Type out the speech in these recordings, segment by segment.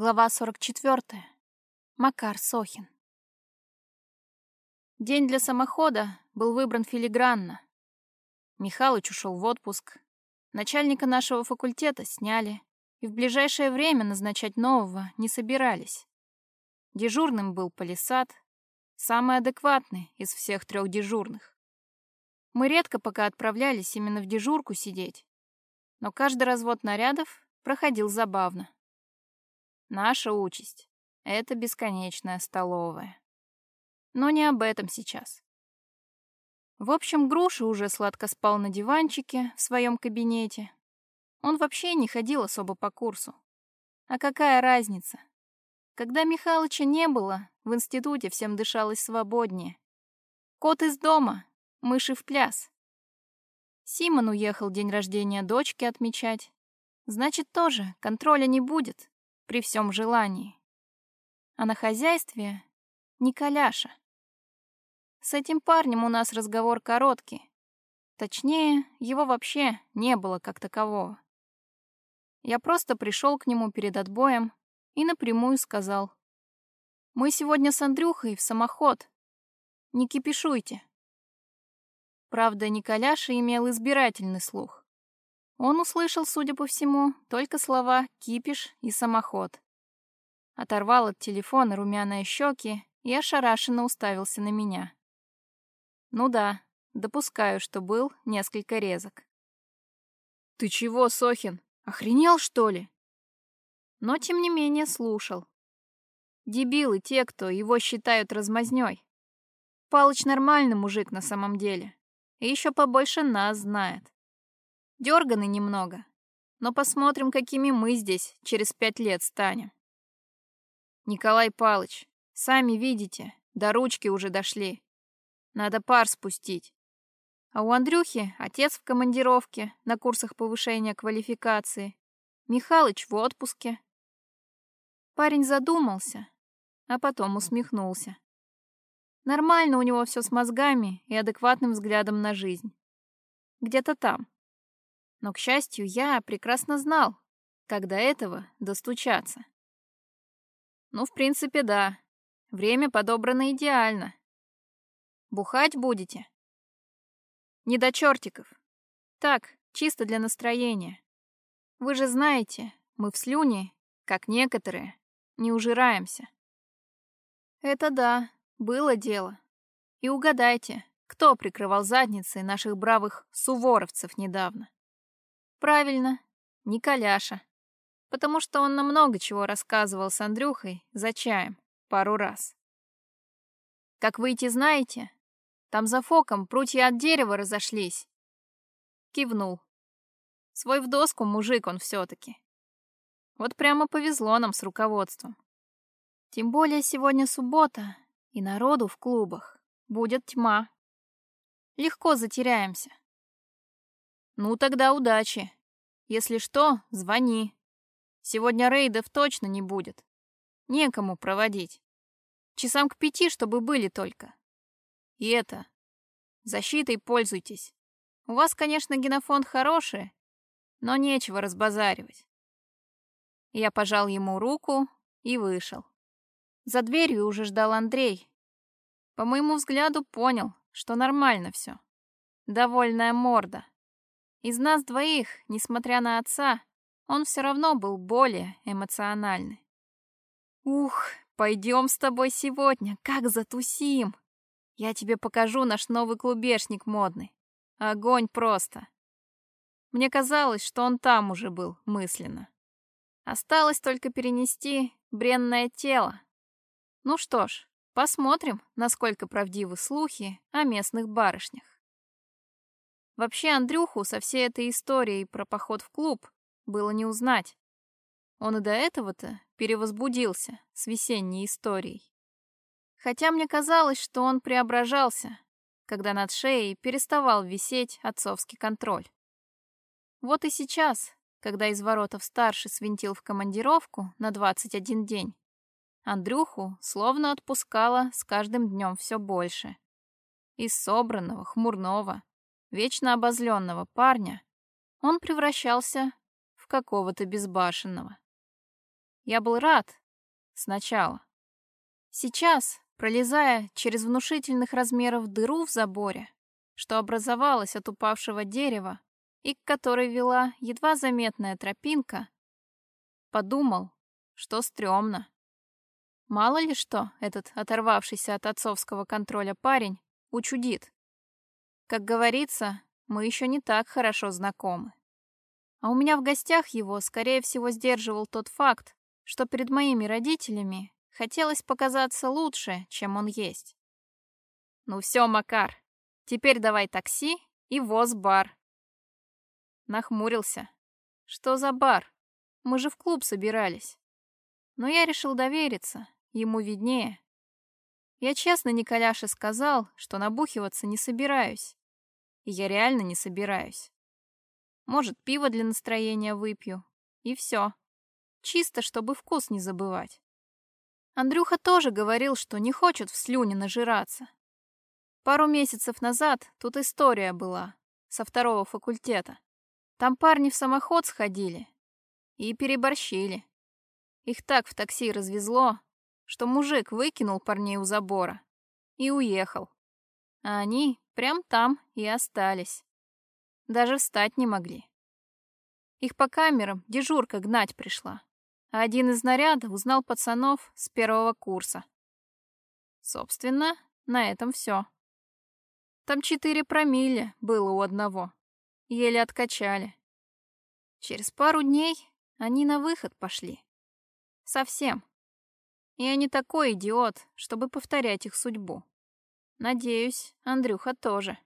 Глава 44. Макар Сохин. День для самохода был выбран филигранно. Михалыч ушел в отпуск. Начальника нашего факультета сняли, и в ближайшее время назначать нового не собирались. Дежурным был Полисад, самый адекватный из всех трех дежурных. Мы редко пока отправлялись именно в дежурку сидеть, но каждый развод нарядов проходил забавно. Наша участь — это бесконечная столовая. Но не об этом сейчас. В общем, Груша уже сладко спал на диванчике в своем кабинете. Он вообще не ходил особо по курсу. А какая разница? Когда Михалыча не было, в институте всем дышалось свободнее. Кот из дома, мыши в пляс. Симон уехал день рождения дочки отмечать. Значит, тоже контроля не будет при всем желании. А на хозяйстве Николяша. С этим парнем у нас разговор короткий. Точнее, его вообще не было как такового. Я просто пришел к нему перед отбоем и напрямую сказал. «Мы сегодня с Андрюхой в самоход. Не кипишуйте». Правда, Николяша имел избирательный слух. Он услышал, судя по всему, только слова «кипиш» и «самоход». Оторвал от телефона румяные щеки и ошарашенно уставился на меня. Ну да, допускаю, что был несколько резок. «Ты чего, Сохин, охренел, что ли?» Но, тем не менее, слушал. Дебилы те, кто его считают размазнёй. Палыч нормальный мужик на самом деле. И еще побольше нас знает. Дёрганы немного. Но посмотрим, какими мы здесь через пять лет станем. Николай Палыч, сами видите, до ручки уже дошли. Надо пар спустить. А у Андрюхи отец в командировке на курсах повышения квалификации. Михалыч в отпуске. Парень задумался, а потом усмехнулся. Нормально у него все с мозгами и адекватным взглядом на жизнь. Где-то там. Но, к счастью, я прекрасно знал, как до этого достучаться. Ну, в принципе, да. Время подобрано идеально. Бухать будете? Не до чертиков. Так, чисто для настроения. Вы же знаете, мы в слюне, как некоторые, не ужираемся. Это да, было дело. И угадайте, кто прикрывал задницы наших бравых суворовцев недавно? Правильно, Николяша. Потому что он нам много чего рассказывал с Андрюхой за чаем пару раз. Как выйти знаете? Там за фоком прутья от дерева разошлись. Кивнул. Свой в доску мужик он все-таки. Вот прямо повезло нам с руководством. Тем более сегодня суббота, и народу в клубах будет тьма. Легко затеряемся. Ну тогда удачи. Если что, звони. Сегодня рейдов точно не будет. Некому проводить. Часам к пяти, чтобы были только. И это. Защитой пользуйтесь. У вас, конечно, генофонд хороший, но нечего разбазаривать. Я пожал ему руку и вышел. За дверью уже ждал Андрей. По моему взгляду, понял, что нормально все. Довольная морда. Из нас двоих, несмотря на отца, он все равно был более эмоциональный. «Ух, пойдем с тобой сегодня, как затусим! Я тебе покажу наш новый клубешник модный. Огонь просто!» Мне казалось, что он там уже был мысленно. Осталось только перенести бренное тело. Ну что ж, посмотрим, насколько правдивы слухи о местных барышнях. Вообще Андрюху со всей этой историей про поход в клуб было не узнать. Он и до этого-то перевозбудился с весенней историей. Хотя мне казалось, что он преображался, когда над шеей переставал висеть отцовский контроль. Вот и сейчас, когда из воротов старший свинтил в командировку на 21 день, Андрюху словно отпускало с каждым днем все больше. Из собранного, хмурного, вечно обозленного парня, он превращался в какого-то безбашенного. Я был рад. Сначала. Сейчас, пролезая через внушительных размеров дыру в заборе, что образовалась от упавшего дерева и к которой вела едва заметная тропинка, подумал, что стрёмно. Мало ли что этот оторвавшийся от отцовского контроля парень учудит. Как говорится, мы еще не так хорошо знакомы. А у меня в гостях его, скорее всего, сдерживал тот факт, что перед моими родителями хотелось показаться лучше, чем он есть. «Ну все, Макар, теперь давай такси и воз-бар». Нахмурился. «Что за бар? Мы же в клуб собирались». Но я решил довериться, ему виднее. Я честно Николяше сказал, что набухиваться не собираюсь. И я реально не собираюсь. Может, пиво для настроения выпью. И все. Чисто, чтобы вкус не забывать. Андрюха тоже говорил, что не хочет в слюне нажираться. Пару месяцев назад тут история была, со второго факультета. Там парни в самоход сходили и переборщили. Их так в такси развезло, что мужик выкинул парней у забора и уехал. А они прям там и остались. Даже встать не могли. Их по камерам дежурка гнать пришла. А один из нарядов узнал пацанов с первого курса. Собственно, на этом все. Там четыре промилле было у одного. Еле откачали. Через пару дней они на выход пошли. Совсем. Я не такой идиот, чтобы повторять их судьбу. Надеюсь, Андрюха тоже.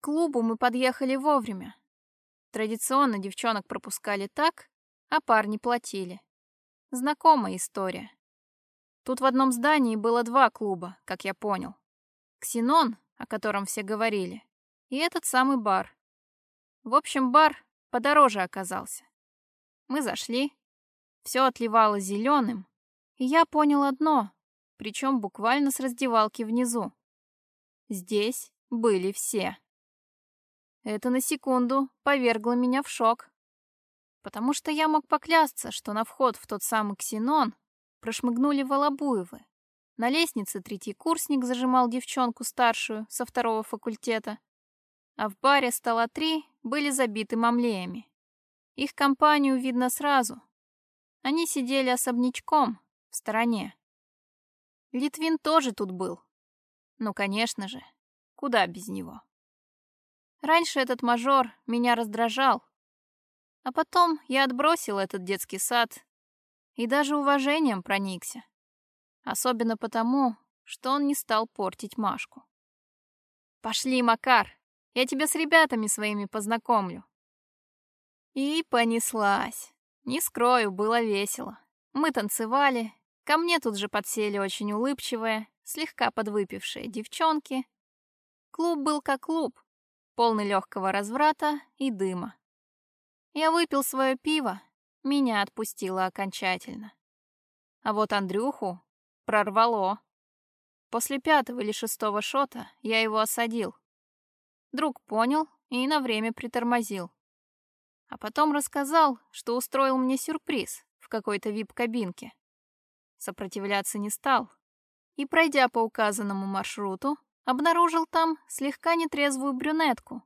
К клубу мы подъехали вовремя. Традиционно девчонок пропускали так, а парни платили. Знакомая история. Тут в одном здании было два клуба, как я понял. Ксенон, о котором все говорили, и этот самый бар. В общем, бар подороже оказался. Мы зашли, все отливало зеленым, и я понял одно, причем буквально с раздевалки внизу. Здесь были все. Это на секунду повергло меня в шок. Потому что я мог поклясться, что на вход в тот самый ксенон прошмыгнули Волобуевы. На лестнице третий курсник зажимал девчонку старшую со второго факультета, а в баре стола три были забиты мамлеями. Их компанию видно сразу. Они сидели особнячком, в стороне. Литвин тоже тут был. Ну, конечно же, куда без него. Раньше этот мажор меня раздражал, а потом я отбросил этот детский сад и даже уважением проникся. Особенно потому, что он не стал портить Машку. «Пошли, Макар, я тебя с ребятами своими познакомлю». И понеслась. Не скрою, было весело. Мы танцевали, ко мне тут же подсели очень улыбчивые, слегка подвыпившие девчонки. Клуб был как клуб, полный легкого разврата и дыма. Я выпил свое пиво, меня отпустило окончательно. А вот Андрюху прорвало. После пятого или шестого шота я его осадил. Друг понял и на время притормозил. А потом рассказал, что устроил мне сюрприз в какой-то вип-кабинке. Сопротивляться не стал. И, пройдя по указанному маршруту, обнаружил там слегка нетрезвую брюнетку,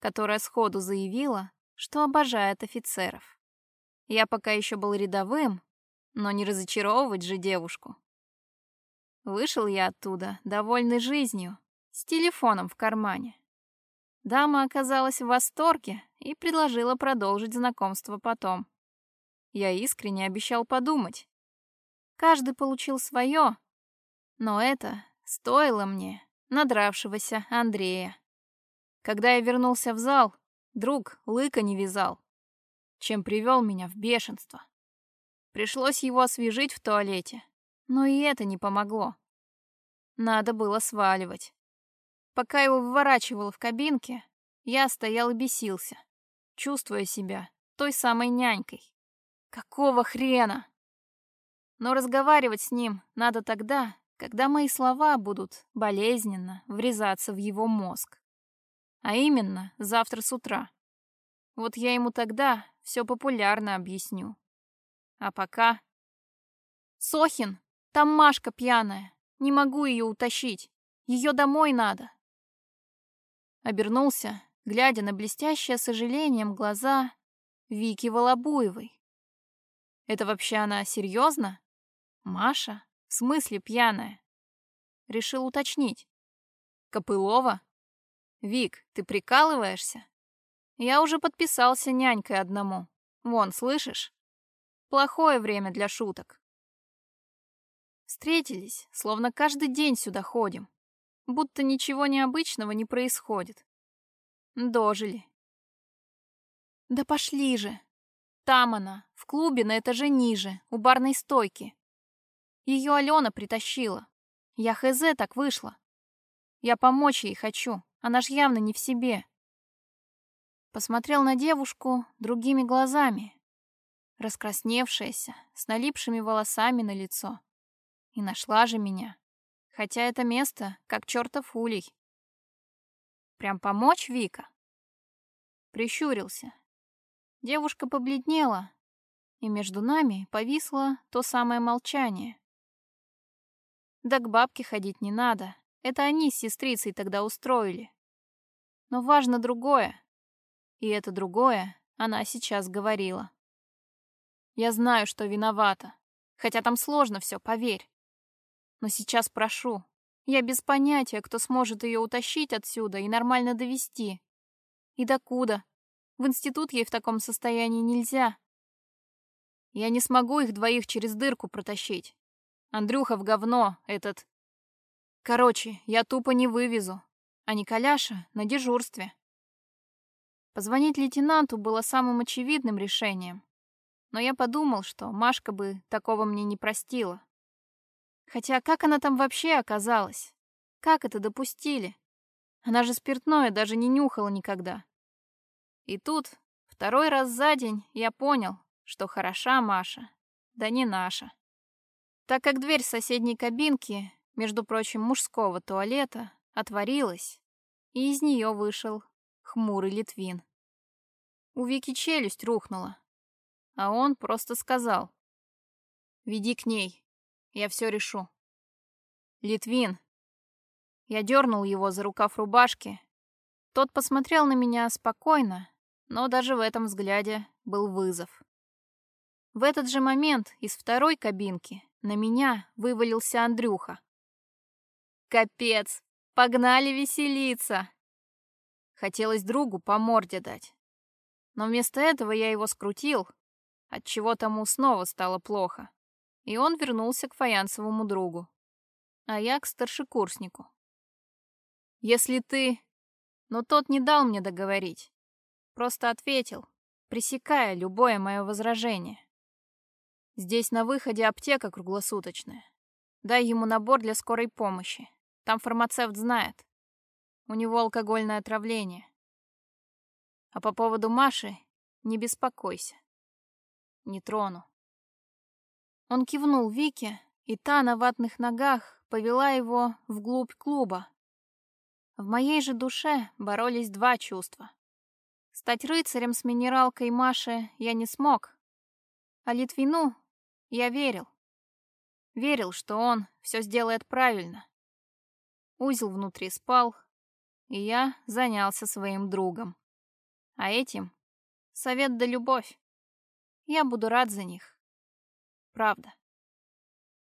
которая сходу заявила, что обожает офицеров. Я пока еще был рядовым, но не разочаровывать же девушку. Вышел я оттуда, довольный жизнью, с телефоном в кармане. Дама оказалась в восторге и предложила продолжить знакомство потом. Я искренне обещал подумать. Каждый получил свое, но это стоило мне надравшегося Андрея. Когда я вернулся в зал, друг лыка не вязал, чем привел меня в бешенство. Пришлось его освежить в туалете, но и это не помогло. Надо было сваливать. Пока его выворачивало в кабинке, я стоял и бесился, чувствуя себя той самой нянькой. Какого хрена? Но разговаривать с ним надо тогда, когда мои слова будут болезненно врезаться в его мозг. А именно, завтра с утра. Вот я ему тогда все популярно объясню. А пока... Сохин, там Машка пьяная. Не могу ее утащить. Ее домой надо. Обернулся, глядя на блестящее сожалением глаза Вики Волобуевой. Это вообще она серьезно? Маша? В смысле пьяная? Решил уточнить. Копылова? Вик, ты прикалываешься? Я уже подписался нянькой одному. Вон, слышишь? Плохое время для шуток. Встретились, словно каждый день сюда ходим. Будто ничего необычного не происходит. Дожили. Да пошли же. Там она, в клубе на этаже ниже, у барной стойки. Ее Алена притащила. Я хз так вышла. Я помочь ей хочу, она ж явно не в себе. Посмотрел на девушку другими глазами. Раскрасневшаяся, с налипшими волосами на лицо. И нашла же меня. Хотя это место как чертов улей. Прям помочь, Вика? Прищурился. Девушка побледнела, и между нами повисло то самое молчание. Да к бабке ходить не надо. Это они с сестрицей тогда устроили. Но важно другое. И это другое она сейчас говорила. Я знаю, что виновата. Хотя там сложно все, поверь. Но сейчас прошу. Я без понятия, кто сможет ее утащить отсюда и нормально довести. И докуда? В институт ей в таком состоянии нельзя. Я не смогу их двоих через дырку протащить. Андрюха в говно, этот... Короче, я тупо не вывезу. А Николяша на дежурстве. Позвонить лейтенанту было самым очевидным решением. Но я подумал, что Машка бы такого мне не простила. Хотя как она там вообще оказалась? Как это допустили? Она же спиртное даже не нюхала никогда. И тут, второй раз за день, я понял, что хороша Маша, да не наша. Так как дверь соседней кабинки, между прочим, мужского туалета, отворилась, и из нее вышел хмурый Литвин. У Вики челюсть рухнула, а он просто сказал «Веди к ней, я все решу. Литвин. Я дернул его за рукав рубашки. Тот посмотрел на меня спокойно, но даже в этом взгляде был вызов. В этот же момент из второй кабинки на меня вывалился Андрюха. «Капец! Погнали веселиться!» Хотелось другу по морде дать. Но вместо этого я его скрутил, отчего тому снова стало плохо и он вернулся к фаянсовому другу. А я к старшекурснику. «Если ты...» Но тот не дал мне договорить. Просто ответил, пресекая любое мое возражение. Здесь на выходе аптека круглосуточная. Дай ему набор для скорой помощи. Там фармацевт знает. У него алкогольное отравление. А по поводу Маши не беспокойся. Не трону. Он кивнул Вике, и та на ватных ногах повела его вглубь клуба. В моей же душе боролись два чувства. Стать рыцарем с минералкой Маши я не смог, а Литвину я верил. Верил, что он все сделает правильно. Узел внутри спал, и я занялся своим другом. А этим совет да любовь. Я буду рад за них. Правда.